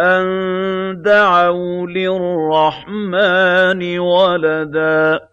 أَن دَعَوْا لِلرَّحْمَٰنِ وَلَدًا.